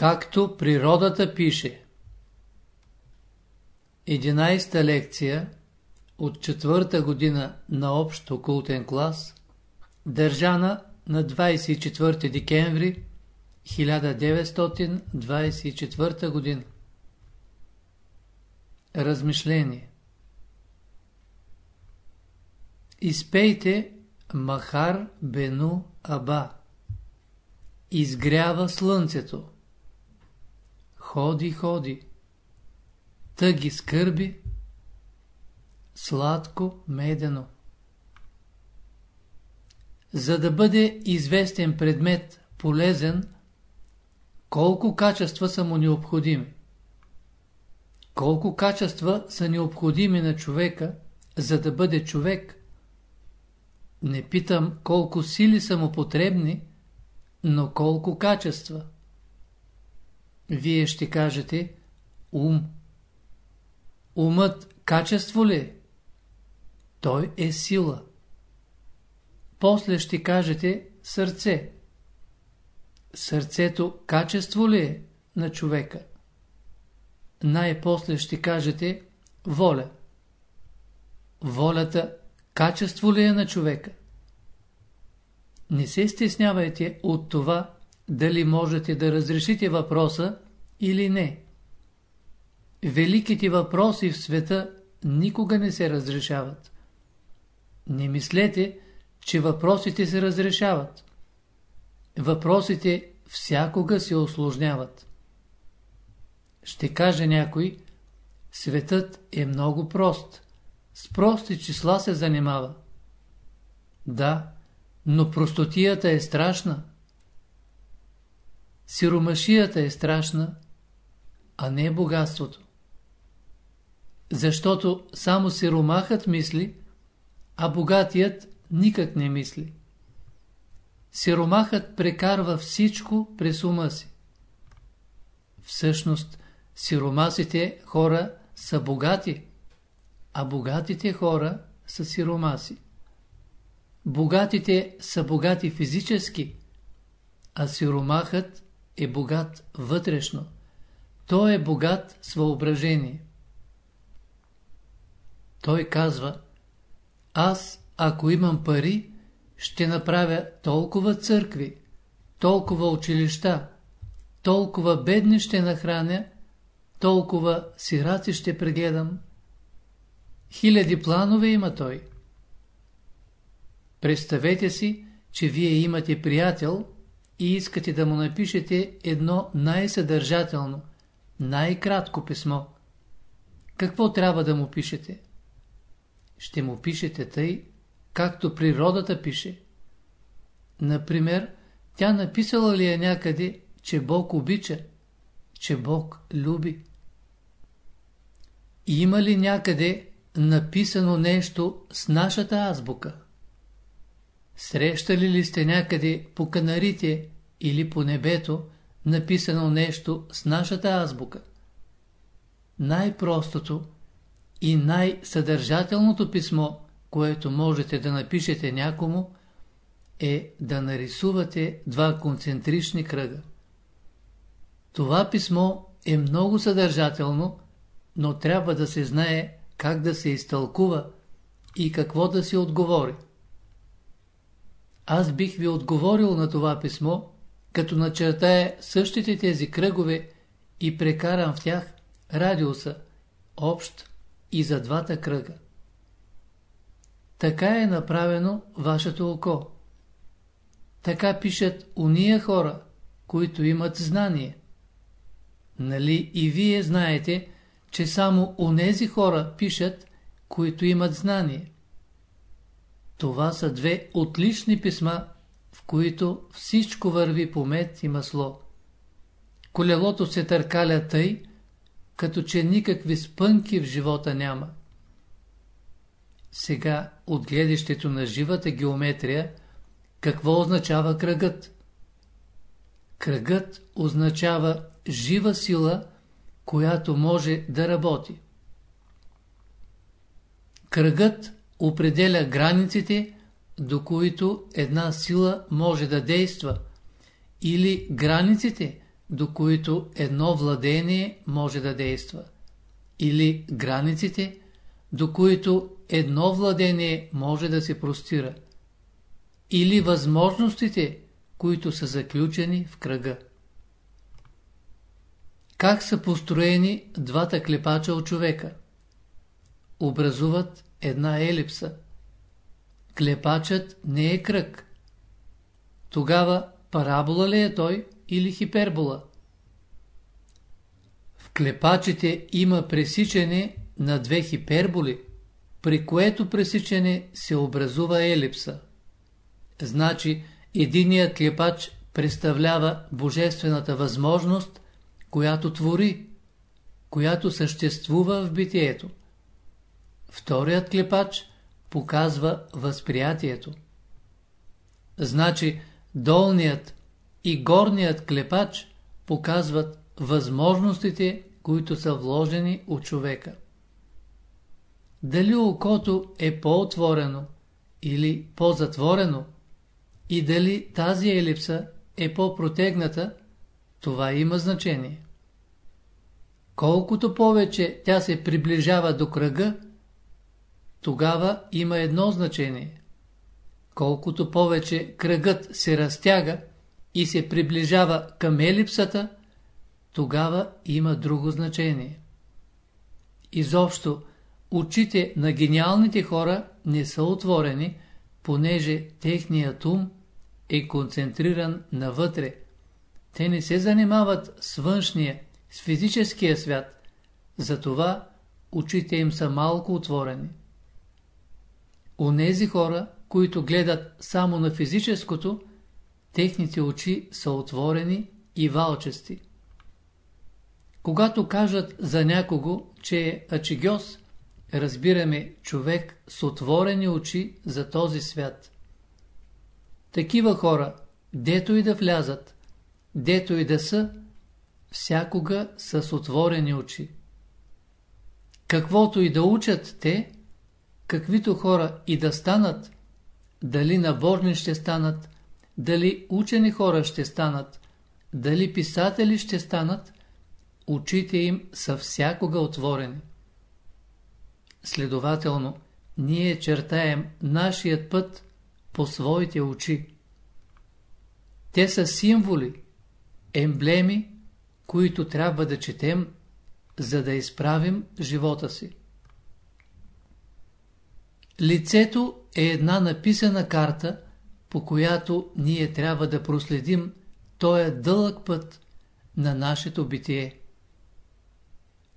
Както природата пише. 11-та лекция от четвърта година на общ окултен клас, държана на 24 декември 1924 година. Размишление. Изпейте Махар Бену Аба. Изгрява слънцето Ходи, ходи Тъги скърби Сладко, медено За да бъде известен предмет полезен, колко качества са му необходими? Колко качества са необходими на човека, за да бъде човек? Не питам колко сили са му потребни, но колко качества. Вие ще кажете ум. Умът качество ли е? Той е сила. После ще кажете сърце. Сърцето качество ли е на човека? Най-после ще кажете воля. Волята качество ли е на човека? Не се стеснявайте от това, дали можете да разрешите въпроса или не. Великите въпроси в света никога не се разрешават. Не мислете, че въпросите се разрешават. Въпросите всякога се осложняват. Ще каже някой, светът е много прост. С прости числа се занимава. Да, но простотията е страшна. Сиромашията е страшна, а не богатството. Защото само сиромахът мисли, а богатият никак не мисли. Сиромахът прекарва всичко през ума си. Всъщност, сиромасите хора са богати, а богатите хора са сиромаси. Богатите са богати физически, а сиромахът е богат вътрешно. Той е богат с въображение. Той казва, аз, ако имам пари, ще направя толкова църкви, толкова училища, толкова бедни ще нахраня, толкова сираци ще прегледам. Хиляди планове има той. Представете си, че вие имате приятел и искате да му напишете едно най-съдържателно, най-кратко писмо. Какво трябва да му пишете? Ще му пишете тъй, както природата пише. Например, тя написала ли е някъде, че Бог обича, че Бог люби? Има ли някъде написано нещо с нашата азбука? Срещали ли сте някъде по канарите или по небето написано нещо с нашата азбука? Най-простото и най-съдържателното писмо, което можете да напишете някому, е да нарисувате два концентрични кръга. Това писмо е много съдържателно, но трябва да се знае как да се изтълкува и какво да се отговори. Аз бих ви отговорил на това писмо, като начертая същите тези кръгове и прекарам в тях радиуса, общ и за двата кръга. Така е направено вашето око. Така пишат уния хора, които имат знание. Нали и вие знаете, че само онези хора пишат, които имат знание. Това са две отлични писма, в които всичко върви по мед и масло. Колелото се търкаля тъй, като че никакви спънки в живота няма. Сега, от гледащето на живата геометрия, какво означава кръгът? Кръгът означава жива сила, която може да работи. Кръгът определя границите, до които една сила може да действа, или границите, до които едно владение може да действа, или границите, до които едно владение може да се простира, или възможностите, които са заключени в кръга. Как са построени двата клепача от човека? Образуват една елипса. Клепачът не е кръг. Тогава парабола ли е той или хипербола? В клепачите има пресичане на две хиперболи, при което пресичане се образува елипса. Значи, единият клепач представлява божествената възможност, която твори, която съществува в битието. Вторият клепач показва възприятието. Значи, долният и горният клепач показват възможностите, които са вложени от човека. Дали окото е по-отворено или по-затворено и дали тази елипса е по-протегната, това има значение. Колкото повече тя се приближава до кръга, тогава има едно значение. Колкото повече кръгът се разтяга и се приближава към елипсата, тогава има друго значение. Изобщо, очите на гениалните хора не са отворени, понеже техният ум е концентриран навътре. Те не се занимават с външния, с физическия свят, затова очите им са малко отворени. Онези хора, които гледат само на физическото, техните очи са отворени и валчести. Когато кажат за някого, че е ачигьос, разбираме човек с отворени очи за този свят. Такива хора, дето и да влязат, дето и да са, всякога са с отворени очи. Каквото и да учат те, каквито хора и да станат, дали набожни ще станат, дали учени хора ще станат, дали писатели ще станат, очите им са всякога отворени. Следователно, ние чертаем нашият път по своите очи. Те са символи, емблеми, които трябва да четем, за да изправим живота си. Лицето е една написана карта, по която ние трябва да проследим този дълъг път на нашето битие.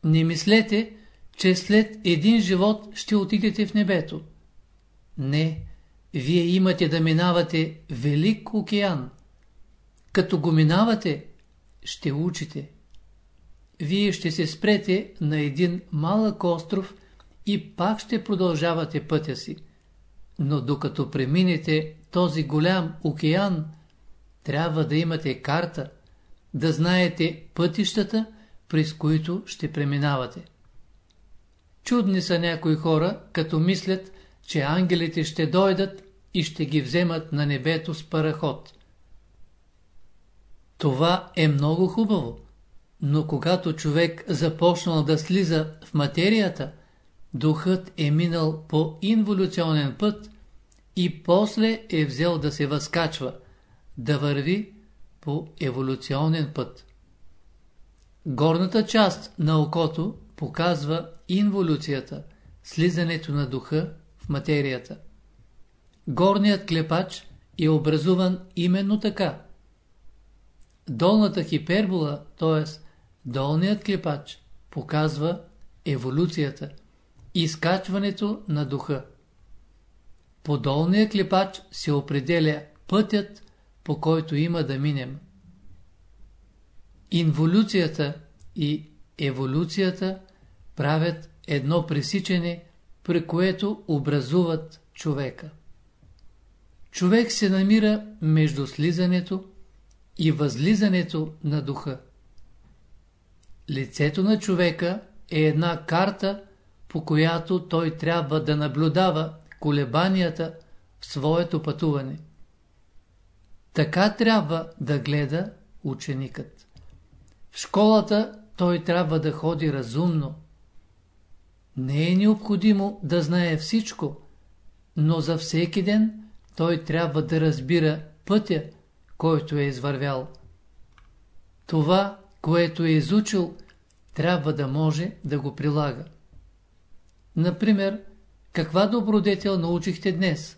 Не мислете, че след един живот ще отидете в небето. Не, вие имате да минавате велик океан. Като го минавате, ще учите. Вие ще се спрете на един малък остров и пак ще продължавате пътя си. Но докато преминете този голям океан, трябва да имате карта, да знаете пътищата, през които ще преминавате. Чудни са някои хора, като мислят, че ангелите ще дойдат и ще ги вземат на небето с параход. Това е много хубаво, но когато човек започнал да слиза в материята, духът е минал по инволюционен път и после е взел да се възкачва, да върви по еволюционен път. Горната част на окото показва инволюцията, слизането на духа в материята. Горният клепач е образуван именно така. Долната хипербола, т.е. долният клепач, показва еволюцията, изкачването на духа. По долния клепач се определя пътят, по който има да минем. Инволюцията и еволюцията правят едно пресичане, при което образуват човека. Човек се намира между слизането и възлизането на духа. Лицето на човека е една карта, по която той трябва да наблюдава колебанията в своето пътуване. Така трябва да гледа ученикът. В школата той трябва да ходи разумно. Не е необходимо да знае всичко, но за всеки ден той трябва да разбира пътя, който е извървял. Това, което е изучил, трябва да може да го прилага. Например, каква добродетел научихте днес?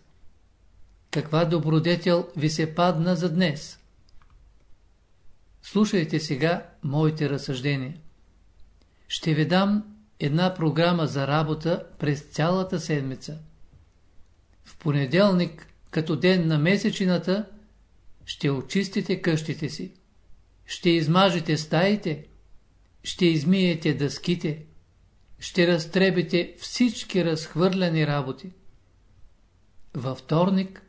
Каква добродетел ви се падна за днес? Слушайте сега моите разсъждения. Ще ви дам една програма за работа през цялата седмица. В понеделник, като ден на месечината, ще очистите къщите си. Ще измажете стаите, ще измиете дъските, ще разтребите всички разхвърляни работи. Във вторник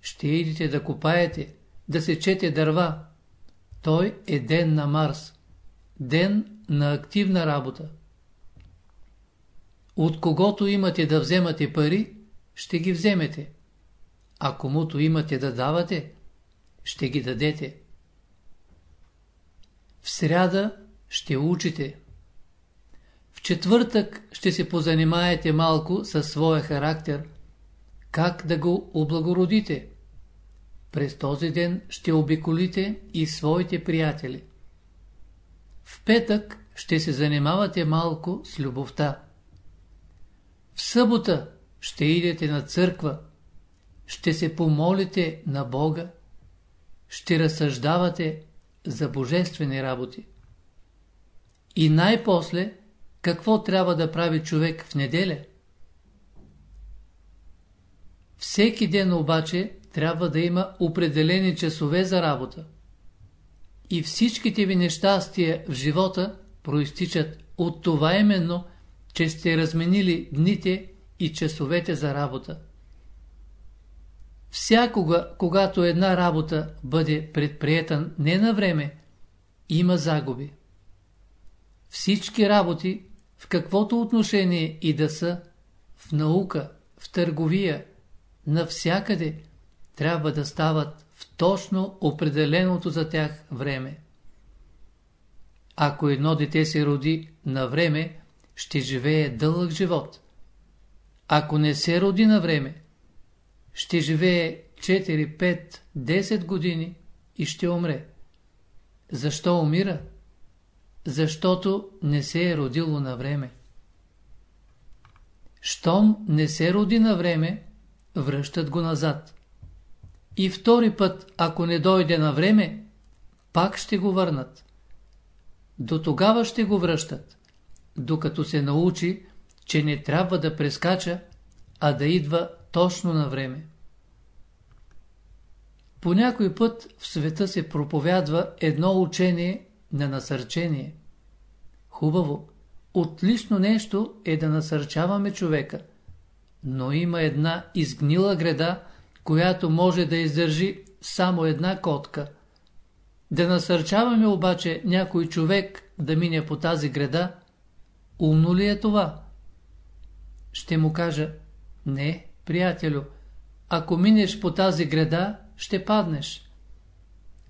ще идете да копаете, да сечете дърва. Той е ден на Марс, ден на активна работа. От когото имате да вземате пари, ще ги вземете. А комуто имате да давате, ще ги дадете. В сряда ще учите. В четвъртък ще се позанимаете малко със своя характер, как да го облагородите. През този ден ще обиколите и своите приятели. В петък ще се занимавате малко с любовта. В събота ще идете на църква, ще се помолите на Бога, ще разсъждавате за божествени работи. И най-после, какво трябва да прави човек в неделя? Всеки ден обаче трябва да има определени часове за работа. И всичките ви нещастия в живота проистичат от това именно, че сте разменили дните и часовете за работа. Всякога, когато една работа бъде предприета не на време, има загуби. Всички работи, в каквото отношение и да са, в наука, в търговия, навсякъде, трябва да стават в точно определеното за тях време. Ако едно дете се роди на време, ще живее дълъг живот. Ако не се роди на време, ще живее 4, 5, 10 години и ще умре. Защо умира? Защото не се е родило на време. Щом не се роди на време, връщат го назад. И втори път, ако не дойде на време, пак ще го върнат. До тогава ще го връщат, докато се научи, че не трябва да прескача, а да идва точно на време. По някой път в света се проповядва едно учение на насърчение. Хубаво, отлично нещо е да насърчаваме човека, но има една изгнила града, която може да издържи само една котка. Да насърчаваме обаче някой човек да мине по тази града, умно ли е това? Ще му кажа, не, приятелю, ако минеш по тази града, ще паднеш.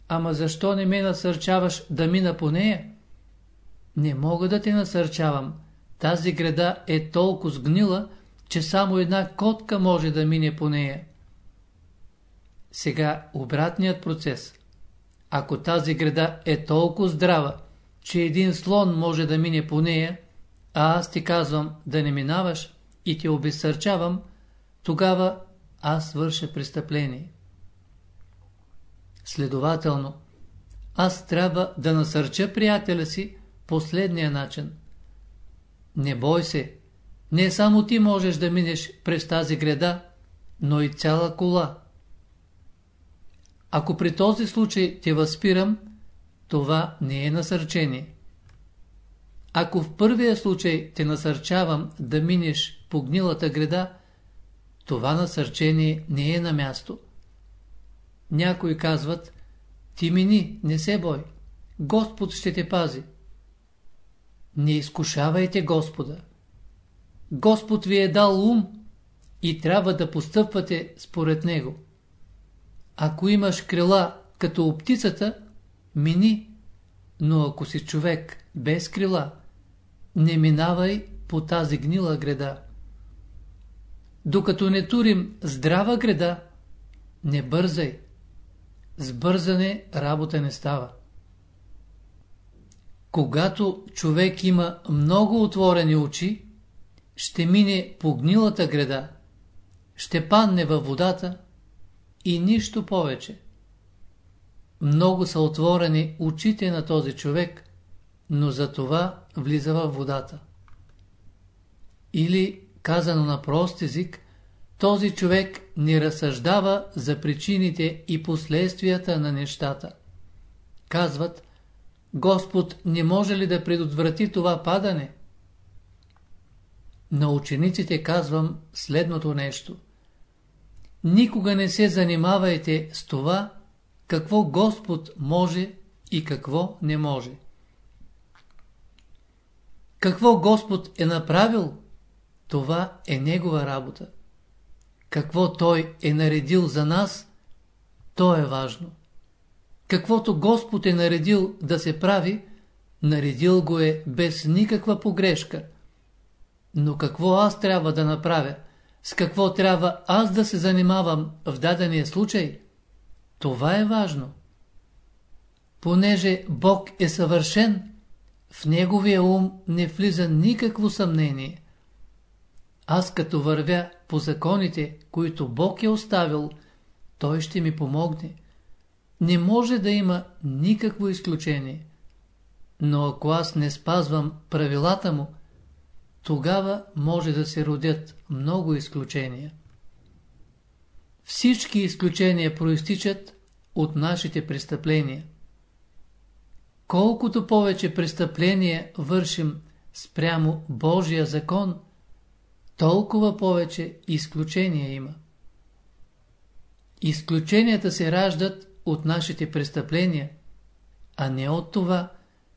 Ама защо не ме насърчаваш да мина по нея? Не мога да те насърчавам. Тази града е толкова сгнила, че само една котка може да мине по нея. Сега обратният процес. Ако тази града е толкова здрава, че един слон може да мине по нея, а аз ти казвам да не минаваш и те обесърчавам, тогава аз върша престъпление. Следователно, аз трябва да насърча приятеля си последния начин. Не бой се, не само ти можеш да минеш през тази града, но и цяла кола. Ако при този случай те възпирам, това не е насърчение. Ако в първия случай те насърчавам да минеш по гнилата града, това насърчение не е на място. Някои казват, ти мини, не се бой, Господ ще те пази. Не изкушавайте Господа. Господ ви е дал ум и трябва да постъпвате според Него. Ако имаш крила като птицата, мини. но ако си човек без крила, не минавай по тази гнила града. Докато не турим здрава града, не бързай. С бързане работа не става. Когато човек има много отворени очи, ще мине по гнилата града, ще падне във водата и нищо повече. Много са отворени очите на този човек, но за това влиза във водата. Или, казано на прост език, този човек не разсъждава за причините и последствията на нещата. Казват, Господ не може ли да предотврати това падане? На учениците казвам следното нещо. Никога не се занимавайте с това, какво Господ може и какво не може. Какво Господ е направил, това е Негова работа. Какво Той е наредил за нас, то е важно. Каквото Господ е наредил да се прави, наредил го е без никаква погрешка. Но какво аз трябва да направя, с какво трябва аз да се занимавам в дадения случай, това е важно. Понеже Бог е съвършен, в Неговия ум не влиза никакво съмнение. Аз като вървя по законите, които Бог е оставил, Той ще ми помогне. Не може да има никакво изключение. Но ако аз не спазвам правилата му, тогава може да се родят много изключения. Всички изключения проистичат от нашите престъпления. Колкото повече престъпления вършим спрямо Божия закон, толкова повече изключения има. Изключенията се раждат от нашите престъпления, а не от това,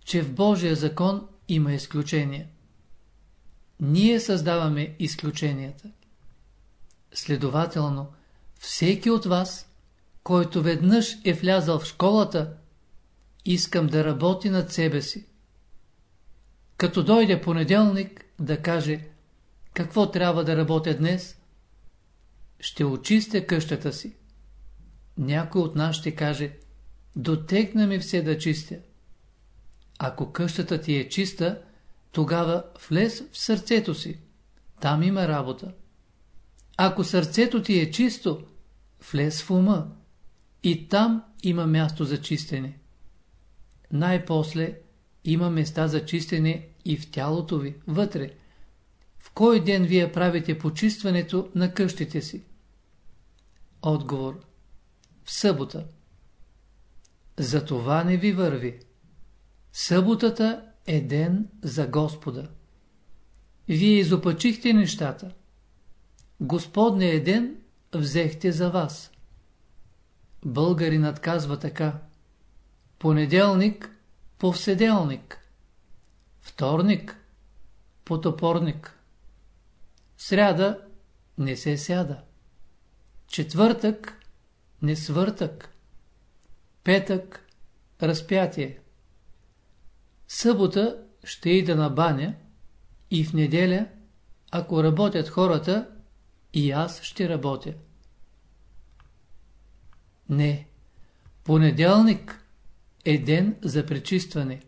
че в Божия закон има изключения. Ние създаваме изключенията. Следователно, всеки от вас, който веднъж е влязал в школата, искам да работи над себе си. Като дойде понеделник да каже какво трябва да работя днес, ще очистя къщата си. Някой от нас ще каже дотекна ми все да чистя. Ако къщата ти е чиста, тогава влез в сърцето си. Там има работа. Ако сърцето ти е чисто, влез в ума. И там има място за чистене. Най-после има места за чистене и в тялото ви, вътре. В кой ден вие правите почистването на къщите си? Отговор. В събота. За не ви върви. Съботата е ден за Господа. Вие изопачихте нещата. Господния ден взехте за вас. Българинът казва така. Понеделник – повседелник. Вторник – потопорник. Сряда – не се сяда. Четвъртък – не свъртък. Петък – разпятие. Събота ще ида на баня и в неделя, ако работят хората, и аз ще работя. Не. Понеделник е ден за пречистване.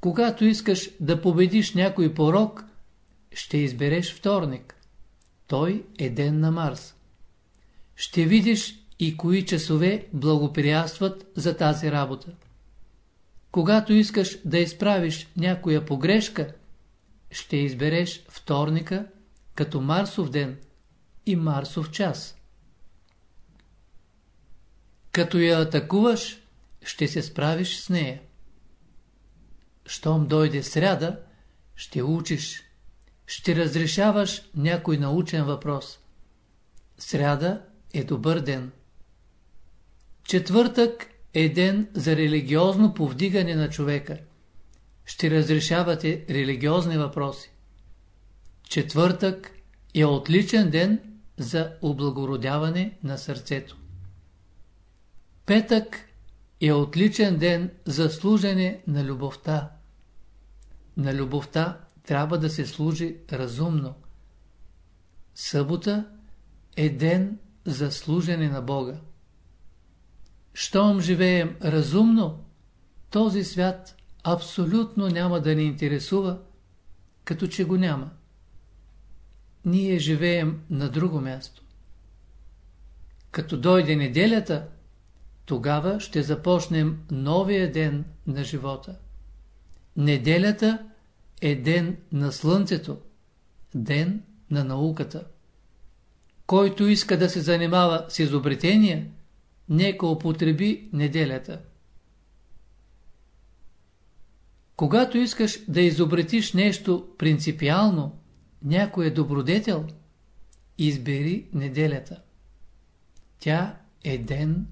Когато искаш да победиш някой порок, ще избереш вторник. Той е ден на Марс. Ще видиш и кои часове благоприятстват за тази работа. Когато искаш да изправиш някоя погрешка, ще избереш вторника като Марсов ден и Марсов час. Като я атакуваш, ще се справиш с нея. Щом дойде сряда, ще учиш, ще разрешаваш някой научен въпрос. Сряда е добър ден. Четвъртък е ден за религиозно повдигане на човека. Ще разрешавате религиозни въпроси. Четвъртък е отличен ден за облагородяване на сърцето. Петък е отличен ден за служене на любовта. На любовта трябва да се служи разумно. Събота е ден за служене на Бога. Щом живеем разумно, този свят абсолютно няма да ни интересува, като че го няма. Ние живеем на друго място. Като дойде неделята, тогава ще започнем новия ден на живота. Неделята е ден на слънцето, ден на науката. Който иска да се занимава с изобретения, нека употреби неделята. Когато искаш да изобретиш нещо принципиално, някой е добродетел, избери неделята. Тя е ден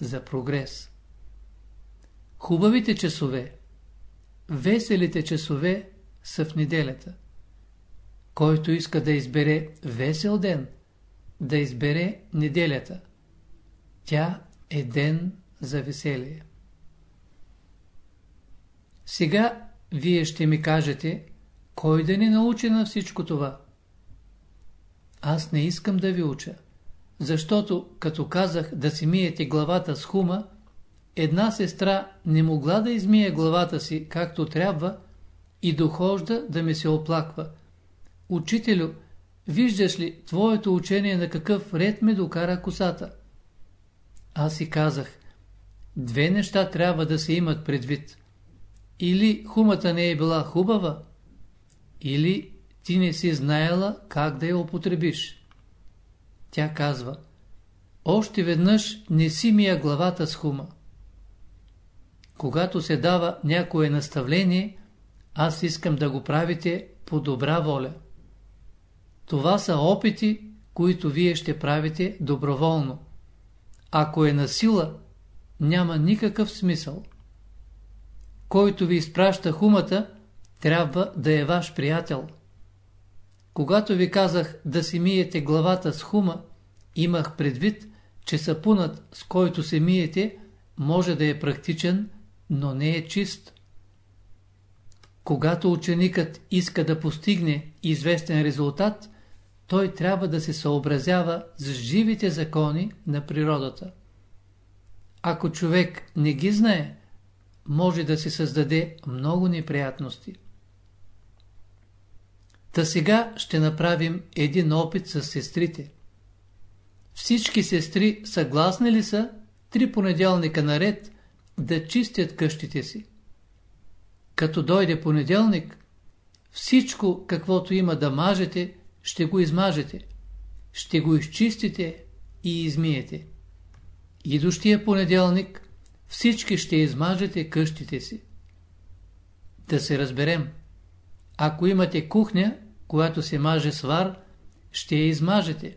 за прогрес. Хубавите часове, веселите часове са в неделята. Който иска да избере весел ден, да избере неделята. Тя е ден за веселие. Сега вие ще ми кажете, кой да ни научи на всичко това? Аз не искам да ви уча, защото като казах да си миете главата с хума, една сестра не могла да измие главата си както трябва и дохожда да ми се оплаква. Учителю, виждаш ли, твоето учение на какъв ред ме докара косата? Аз си казах, две неща трябва да се имат предвид. Или хумата не е била хубава, или ти не си знаела как да я употребиш. Тя казва, още веднъж не си мия главата с хума. Когато се дава някое наставление, аз искам да го правите по добра воля. Това са опити, които вие ще правите доброволно. Ако е на сила, няма никакъв смисъл. Който ви изпраща хумата, трябва да е ваш приятел. Когато ви казах да си миете главата с хума, имах предвид, че сапунът, с който се миете, може да е практичен, но не е чист. Когато ученикът иска да постигне известен резултат, той трябва да се съобразява с живите закони на природата. Ако човек не ги знае, може да се създаде много неприятности. Та сега ще направим един опит с сестрите. Всички сестри съгласни ли са три понеделника наред да чистят къщите си? Като дойде понеделник, всичко, каквото има да мажете, ще го измажете, ще го изчистите и измиете. Идущия понеделник всички ще измажете къщите си. Да се разберем. Ако имате кухня, която се маже свар, ще я измажете.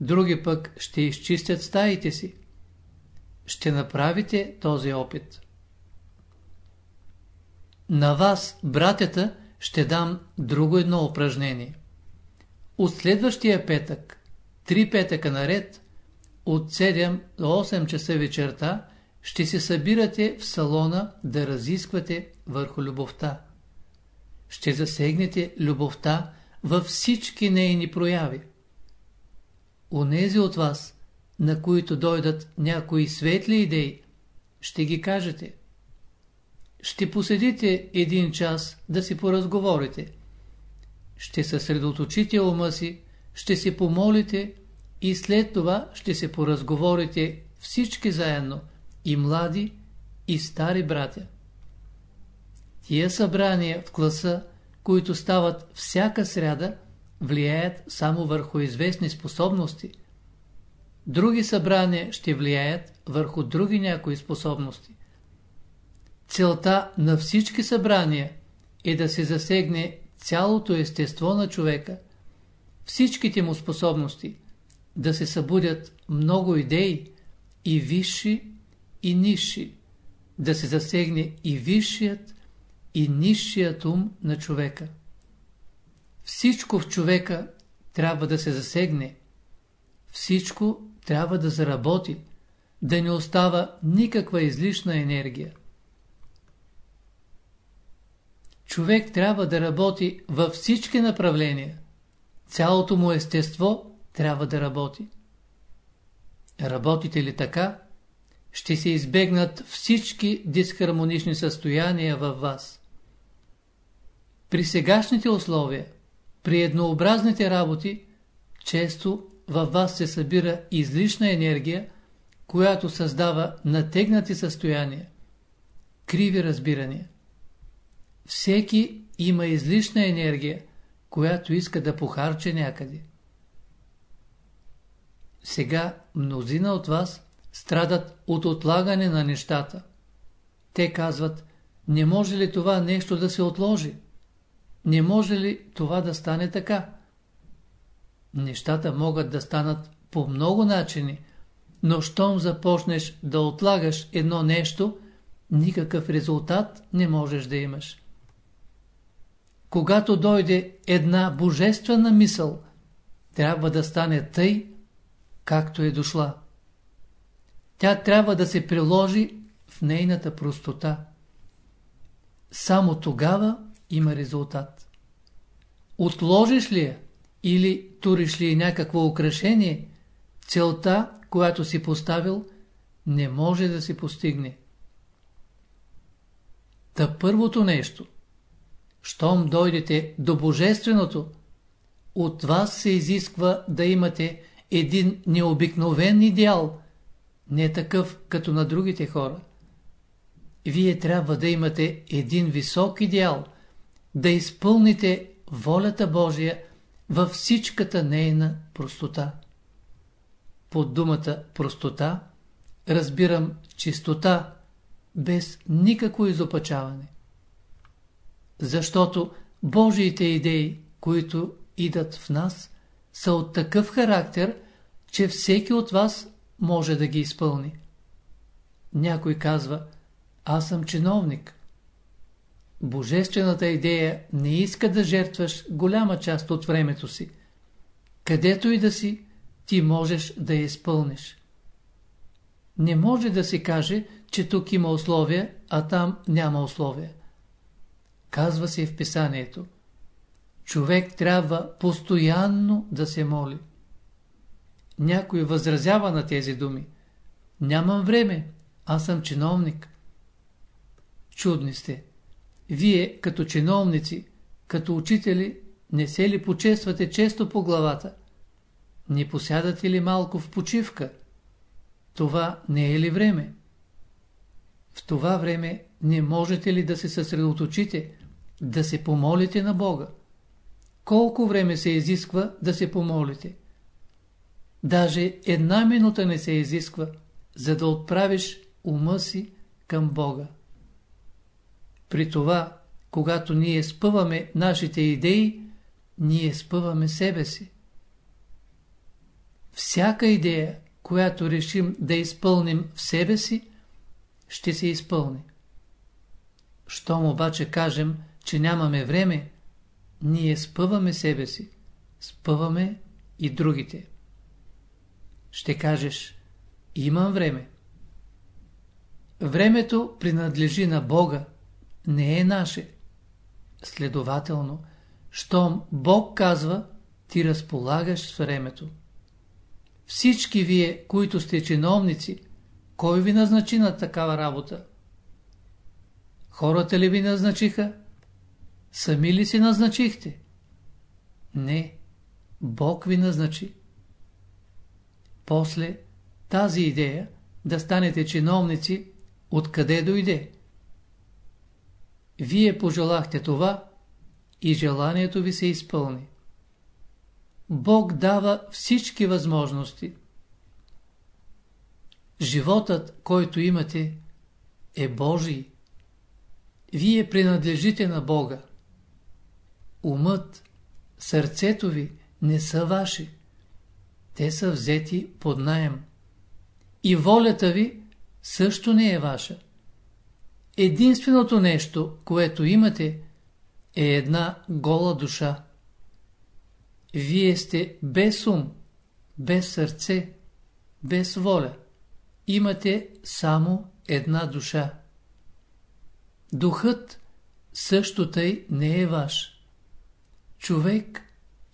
Други пък ще изчистят стаите си. Ще направите този опит. На вас, братята, ще дам друго едно упражнение. От следващия петък, три петъка наред, от 7 до 8 часа вечерта, ще се събирате в салона да разисквате върху любовта. Ще засегнете любовта във всички нейни прояви. Онези от вас, на които дойдат някои светли идеи, ще ги кажете. Ще поседите един час да си поразговорите. Ще съсредоточите ума си, ще се помолите и след това ще се поразговорите всички заедно, и млади, и стари братя. Тия събрания в класа, които стават всяка сряда, влияят само върху известни способности. Други събрания ще влияят върху други някои способности. Целта на всички събрания е да се засегне цялото естество на човека, всичките му способности, да се събудят много идеи, и висши, и нисши, да се засегне и висшият, и нисшият ум на човека. Всичко в човека трябва да се засегне. Всичко трябва да заработи. да не остава никаква излишна енергия. Човек трябва да работи във всички направления. Цялото му естество трябва да работи. Работите ли така, ще се избегнат всички дисхармонични състояния във вас. При сегашните условия, при еднообразните работи, често във вас се събира излишна енергия, която създава натегнати състояния, криви разбирания. Всеки има излишна енергия, която иска да похарче някъде. Сега мнозина от вас страдат от отлагане на нещата. Те казват, не може ли това нещо да се отложи? Не може ли това да стане така? Нещата могат да станат по много начини, но щом започнеш да отлагаш едно нещо, никакъв резултат не можеш да имаш. Когато дойде една божествена мисъл, трябва да стане тъй, както е дошла. Тя трябва да се приложи в нейната простота. Само тогава има резултат. Отложиш ли я или туриш ли някакво украшение, целта, която си поставил, не може да се постигне. Та първото нещо, щом дойдете до Божественото, от вас се изисква да имате един необикновен идеал, не такъв като на другите хора. Вие трябва да имате един висок идеал, да изпълните волята Божия във всичката нейна простота. Под думата простота разбирам чистота, без никакво изопачаване. Защото Божиите идеи, които идат в нас, са от такъв характер, че всеки от вас може да ги изпълни. Някой казва, аз съм чиновник. Божествената идея не иска да жертваш голяма част от времето си. Където и да си, ти можеш да я изпълниш. Не може да се каже, че тук има условия, а там няма условия. Казва се в писанието. Човек трябва постоянно да се моли. Някой възразява на тези думи. Нямам време, аз съм чиновник. Чудни сте. Вие, като чиновници, като учители, не се ли почествате често по главата? Не посядате ли малко в почивка? Това не е ли време? В това време не можете ли да се съсредоточите, да се помолите на Бога? Колко време се изисква да се помолите? Даже една минута не се изисква, за да отправиш ума си към Бога. При това, когато ние спъваме нашите идеи, ние спъваме себе си. Всяка идея, която решим да изпълним в себе си, ще се изпълни. Щом обаче кажем, че нямаме време, ние спъваме себе си, спъваме и другите. Ще кажеш, имам време. Времето принадлежи на Бога, не е наше. Следователно, щом Бог казва, ти разполагаш с времето. Всички вие, които сте чиновници, кой ви назначи на такава работа? Хората ли ви назначиха? Сами ли си назначихте? Не, Бог ви назначи. После тази идея да станете чиновници, откъде дойде? Вие пожелахте това и желанието ви се изпълни. Бог дава всички възможности. Животът, който имате, е Божий. Вие принадлежите на Бога. Умът, сърцето ви не са ваши. Те са взети под наем. И волята ви също не е ваша. Единственото нещо, което имате, е една гола душа. Вие сте без ум, без сърце, без воля. имате само една душа. Духът също тъй не е ваш. Човек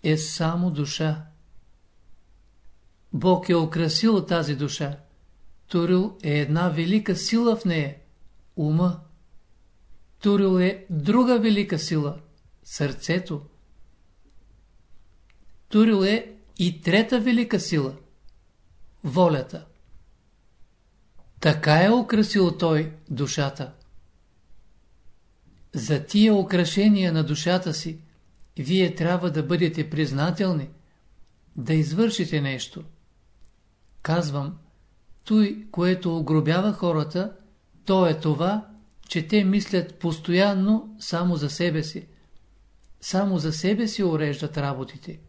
е само душа. Бог е украсил тази душа. Турил е една велика сила в нея – ума. Турил е друга велика сила – сърцето. Турил е и трета велика сила – волята. Така е украсил той душата. За тия украшения на душата си, вие трябва да бъдете признателни, да извършите нещо. Казвам, той, което огробява хората, то е това, че те мислят постоянно само за себе си. Само за себе си уреждат работите.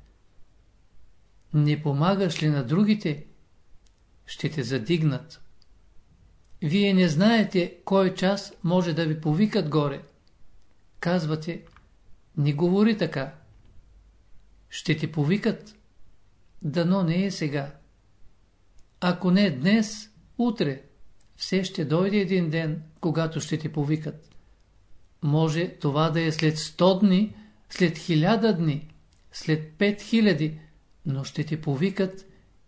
Не помагаш ли на другите, ще те задигнат. Вие не знаете кой час може да ви повикат горе. Казвате, не говори така. Ще ти повикат. Дано не е сега. Ако не днес, утре. Все ще дойде един ден, когато ще ти повикат. Може това да е след 100 дни, след 1000 дни, след 5000, но ще ти повикат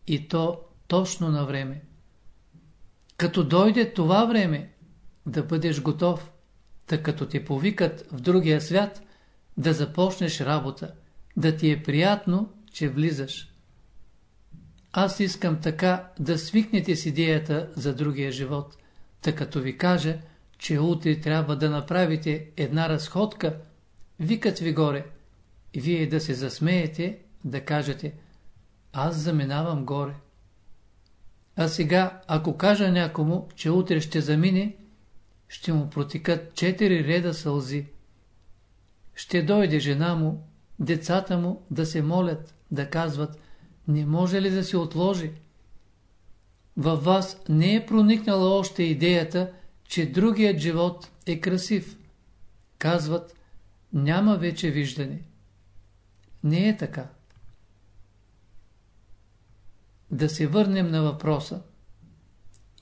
и то точно на време. Като дойде това време, да бъдеш готов, тъй като ти повикат в другия свят, да започнеш работа, да ти е приятно, че влизаш. Аз искам така да свикнете с идеята за другия живот, тъй като ви кажа, че утре трябва да направите една разходка, викат ви горе, вие да се засмеете, да кажете, аз заминавам горе. А сега, ако кажа някому, че утре ще замине, ще му протекат четири реда сълзи. Ще дойде жена му, децата му да се молят, да казват, не може ли да се отложи? Във вас не е проникнала още идеята, че другият живот е красив. Казват, няма вече виждане. Не е така. Да се върнем на въпроса.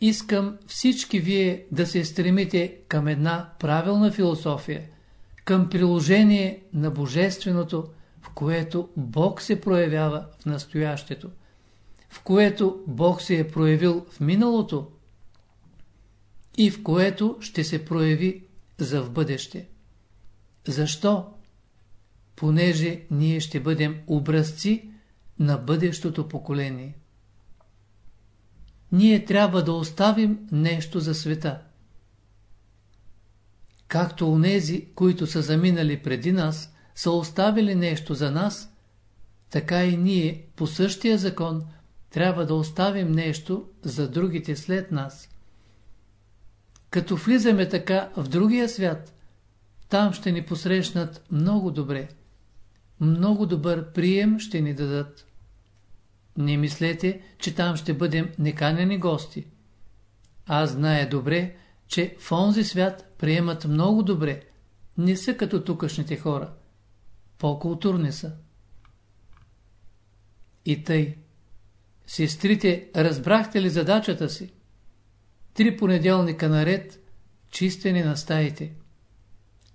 Искам всички вие да се стремите към една правилна философия, към приложение на Божественото, в което Бог се проявява в настоящето, в което Бог се е проявил в миналото и в което ще се прояви за в бъдеще. Защо? Понеже ние ще бъдем образци на бъдещото поколение. Ние трябва да оставим нещо за света. Както онези, които са заминали преди нас, са оставили нещо за нас, така и ние по същия закон трябва да оставим нещо за другите след нас. Като влизаме така в другия свят, там ще ни посрещнат много добре. Много добър прием ще ни дадат. Не мислете, че там ще бъдем неканени гости. Аз зная добре, че в онзи свят приемат много добре. Не са като тукашните хора. По-културни са. И тъй. Сестрите, разбрахте ли задачата си? Три понеделника наред чистене на стаите.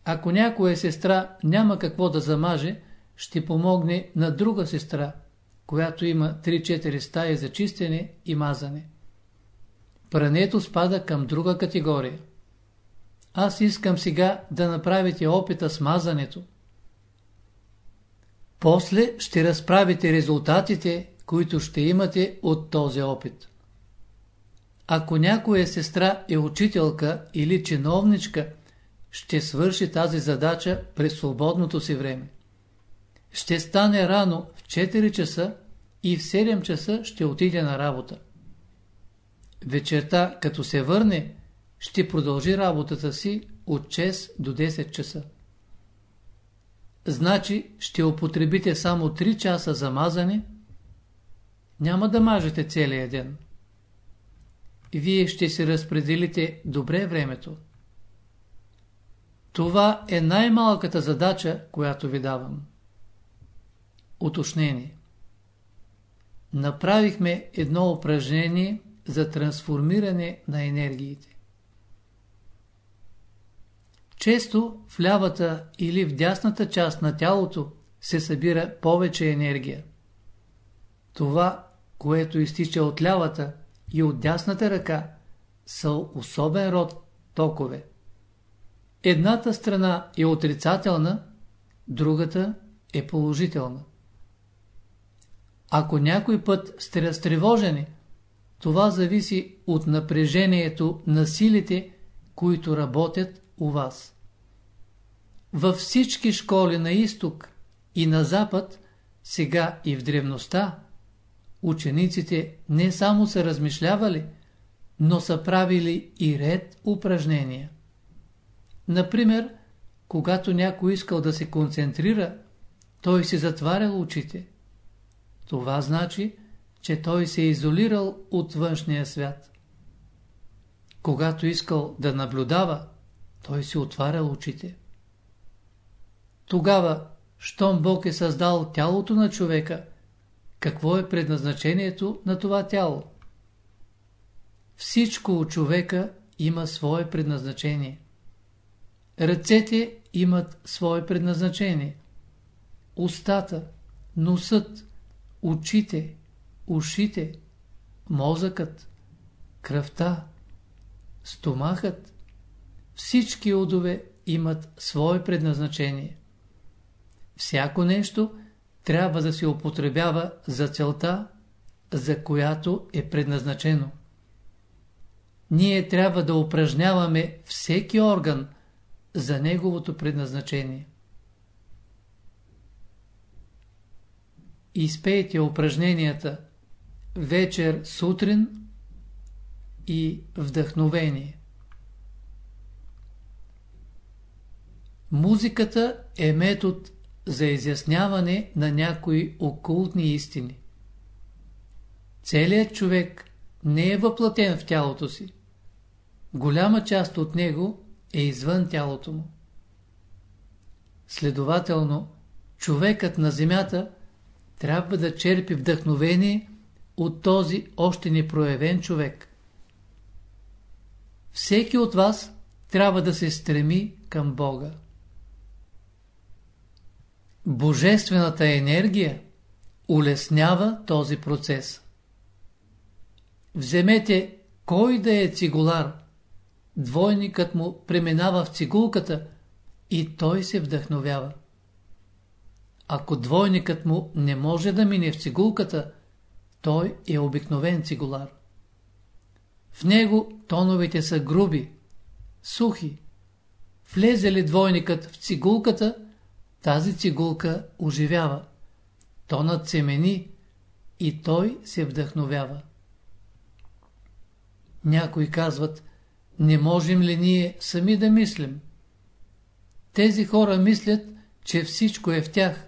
Ако някоя сестра няма какво да замаже, ще помогне на друга сестра, която има 3-4 стаи за чистене и мазане. Прането спада към друга категория. Аз искам сега да направите опита с мазането. После ще разправите резултатите, които ще имате от този опит. Ако някоя сестра е учителка или чиновничка, ще свърши тази задача през свободното си време. Ще стане рано в 4 часа и в 7 часа ще отиде на работа. Вечерта, като се върне, ще продължи работата си от 6 до 10 часа. Значи ще употребите само 3 часа за мазане, няма да мажете целия ден. Вие ще си разпределите добре времето. Това е най-малката задача, която ви давам. Уточнение. Направихме едно упражнение за трансформиране на енергиите. Често в лявата или в дясната част на тялото се събира повече енергия. Това, което изтича от лявата и от дясната ръка, са особен род токове. Едната страна е отрицателна, другата е положителна. Ако някой път сте разтревожени, това зависи от напрежението на силите, които работят у вас. Във всички школи на изток и на запад, сега и в древността, учениците не само са размишлявали, но са правили и ред упражнения. Например, когато някой искал да се концентрира, той си затварял очите. Това значи, че той се е изолирал от външния свят. Когато искал да наблюдава, той си отварял очите. Тогава, щом Бог е създал тялото на човека, какво е предназначението на това тяло? Всичко от човека има свое предназначение. Ръцете имат свое предназначение. Устата, носът, очите, ушите, мозъкът, кръвта, стомахът, всички удове имат свое предназначение. Всяко нещо трябва да се употребява за целта, за която е предназначено. Ние трябва да упражняваме всеки орган за неговото предназначение. Изпейте упражненията вечер, сутрин и вдъхновение. Музиката е метод за изясняване на някои окултни истини. Целият човек не е въплатен в тялото си. Голяма част от него е извън тялото му. Следователно, човекът на земята трябва да черпи вдъхновение от този още непроявен човек. Всеки от вас трябва да се стреми към Бога. Божествената енергия улеснява този процес. Вземете кой да е цигулар, двойникът му преминава в цигулката и той се вдъхновява. Ако двойникът му не може да мине в цигулката, той е обикновен цигулар. В него тоновете са груби, сухи. Влезе ли двойникът в цигулката, тази цигулка оживява. Тонът се мени и той се вдъхновява. Някои казват, не можем ли ние сами да мислим? Тези хора мислят, че всичко е в тях.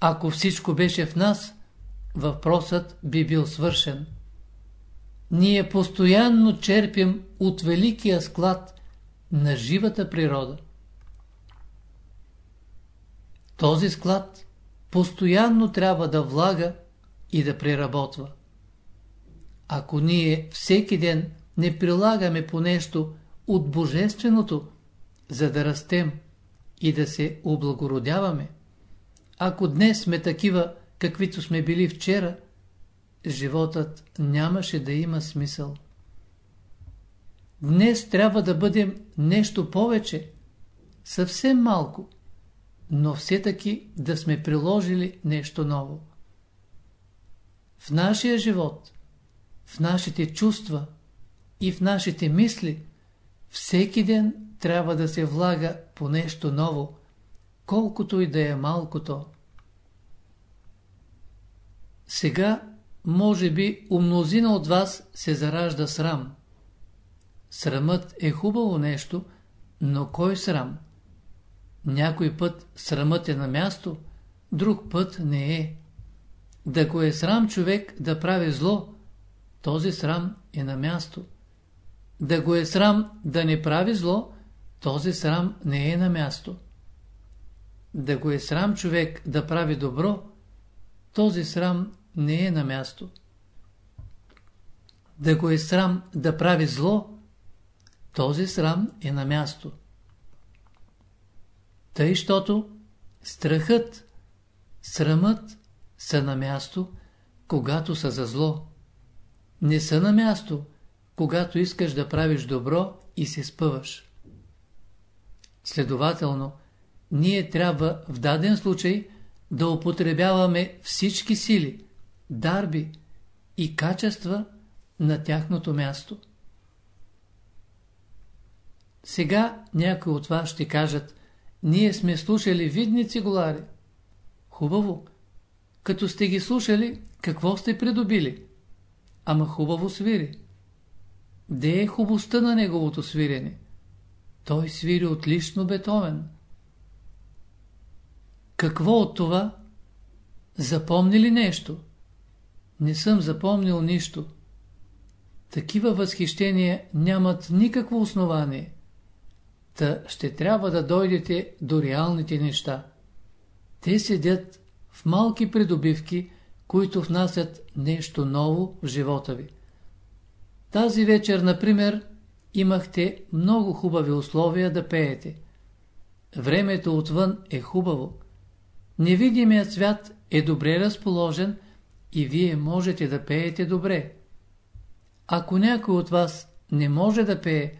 Ако всичко беше в нас, въпросът би бил свършен. Ние постоянно черпим от великия склад на живата природа. Този склад постоянно трябва да влага и да преработва. Ако ние всеки ден не прилагаме по нещо от Божественото, за да растем и да се облагородяваме, ако днес сме такива, каквито сме били вчера, животът нямаше да има смисъл. Днес трябва да бъдем нещо повече, съвсем малко, но все таки да сме приложили нещо ново. В нашия живот, в нашите чувства и в нашите мисли, всеки ден трябва да се влага по нещо ново, колкото и да е малкото. Сега, може би, у мнозина от вас се заражда срам. Срамът е хубаво нещо, но кой срам? Някой път срамът е на място, друг път не е. Да го е срам човек да прави зло, този срам е на място. Да го е срам да не прави зло, този срам не е на място. Да го е срам човек да прави добро, този срам не е на място. да го е срам да прави зло, този срам е на място. Тъй, щото страхът, срамът са на място, когато са за зло. Не са на място, когато искаш да правиш добро и се спъваш. Следователно, ние трябва в даден случай да употребяваме всички сили, дарби и качества на тяхното място. Сега някои от вас ще кажат, ние сме слушали видни цигулари. Хубаво. Като сте ги слушали, какво сте придобили? Ама хубаво свири. Де е хубостта на неговото свирене? Той свири отлично Бетовен. Какво от това? Запомни ли нещо? Не съм запомнил нищо. Такива възхищения нямат никакво основание. Та ще трябва да дойдете до реалните неща. Те седят в малки придобивки, които внасят нещо ново в живота ви. Тази вечер, например, имахте много хубави условия да пеете. Времето отвън е хубаво. Невидимият свят е добре разположен и вие можете да пеете добре. Ако някой от вас не може да пее,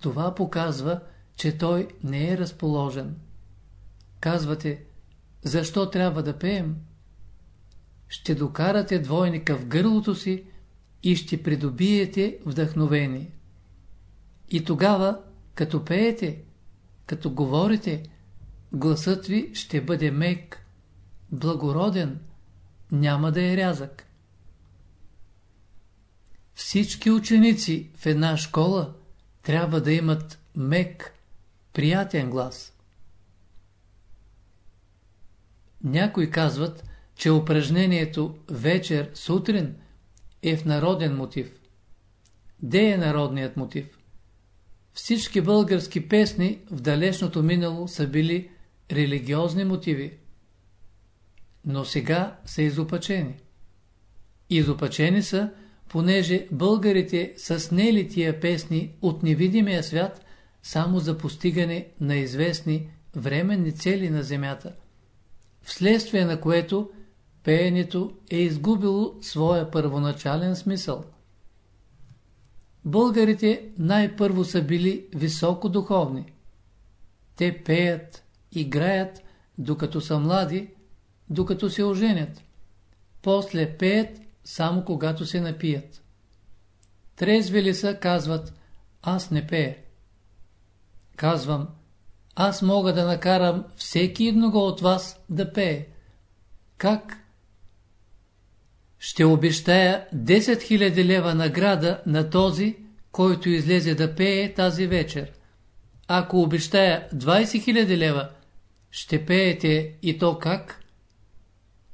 това показва, че той не е разположен. Казвате, защо трябва да пеем? Ще докарате двойника в гърлото си и ще придобиете вдъхновение. И тогава, като пеете, като говорите, гласът ви ще бъде мек, благороден, няма да е рязък. Всички ученици в една школа трябва да имат мек, приятен глас. Някои казват, че упражнението вечер-сутрин е в народен мотив. Де е народният мотив? Всички български песни в далечното минало са били религиозни мотиви. Но сега са изопачени. Изопачени са, понеже българите са снели тия песни от невидимия свят само за постигане на известни временни цели на земята, вследствие на което пеенето е изгубило своя първоначален смисъл. Българите най-първо са били високодуховни. Те пеят, играят, докато са млади, докато се оженят. После пеят, само когато се напият. Трезви ли са, казват, аз не пея. Казвам, аз мога да накарам всеки едного от вас да пее. Как? Ще обещая 10 000 лева награда на този, който излезе да пее тази вечер. Ако обещая 20 000 лева, ще пеете и то как?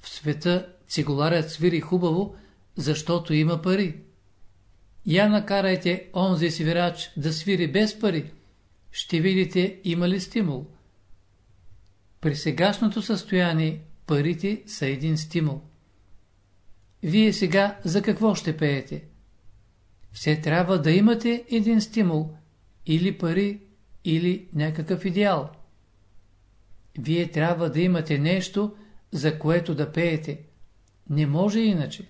В света цигуларят свири хубаво, защото има пари. Я накарайте онзи свирач да свири без пари. Ще видите има ли стимул. При сегашното състояние парите са един стимул. Вие сега за какво ще пеете? Все трябва да имате един стимул, или пари, или някакъв идеал. Вие трябва да имате нещо, за което да пеете. Не може иначе.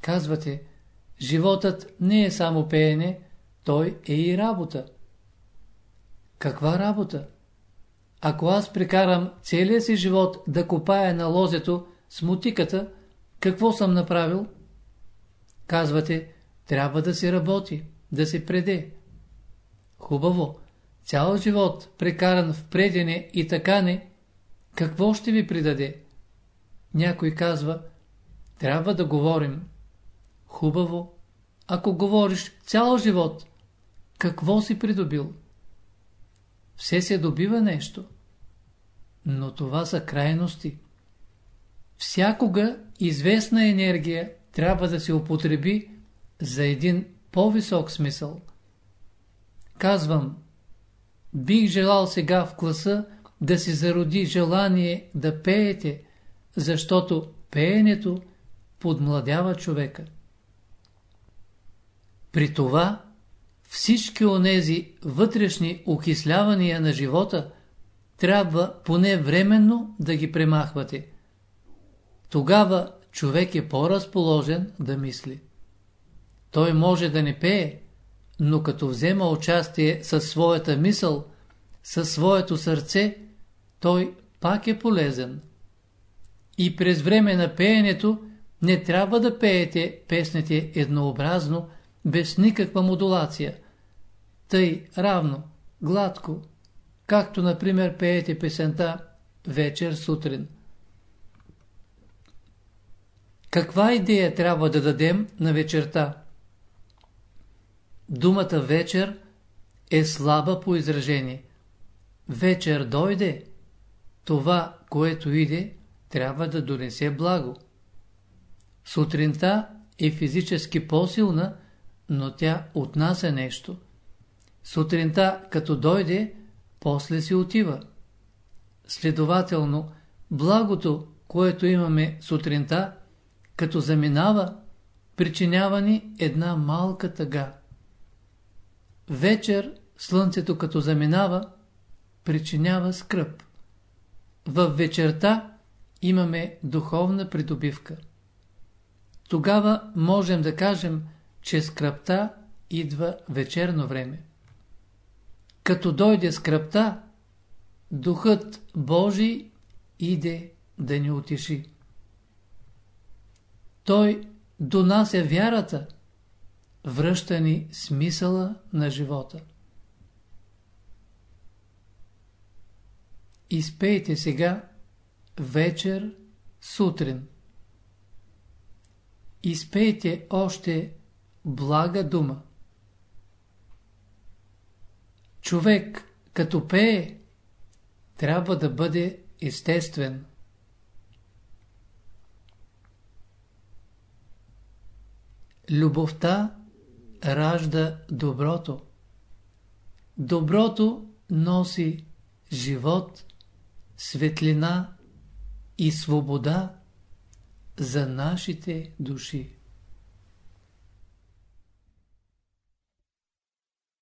Казвате, животът не е само пеене, той е и работа. Каква работа? Ако аз прекарам целия си живот да копая на лозето с мутиката, какво съм направил? Казвате, трябва да се работи, да се преде. Хубаво, цял живот прекаран в предене и такане, какво ще ви придаде? Някой казва, трябва да говорим. Хубаво, ако говориш цял живот, какво си придобил? Все се добива нещо. Но това са крайности. Всякога известна енергия трябва да се употреби за един по-висок смисъл. Казвам, бих желал сега в класа да се зароди желание да пеете, защото пеенето подмладява човека. При това всички онези вътрешни окислявания на живота трябва поне временно да ги премахвате. Тогава човек е по-разположен да мисли. Той може да не пее, но като взема участие със своята мисъл, със своето сърце, той пак е полезен. И през време на пеенето не трябва да пеете песните еднообразно, без никаква модулация. Тъй равно, гладко, както например пеете песента вечер-сутрин. Каква идея трябва да дадем на вечерта? Думата вечер е слаба по изражение. Вечер дойде, това, което иде, трябва да донесе благо. Сутринта е физически по-силна, но тя отнася нещо. Сутринта, като дойде, после си отива. Следователно, благото, което имаме сутринта, като заминава, причинява ни една малка тъга. Вечер слънцето като заминава, причинява скръп. В вечерта имаме духовна придобивка. Тогава можем да кажем, че скръпта идва вечерно време. Като дойде скръпта, Духът Божий иде да ни утеши. Той донася вярата, връща ни смисъла на живота. Изпейте сега вечер, сутрин. Изпейте още блага дума. Човек, като пее, трябва да бъде естествен. Любовта ражда доброто. Доброто носи живот, светлина и свобода за нашите души.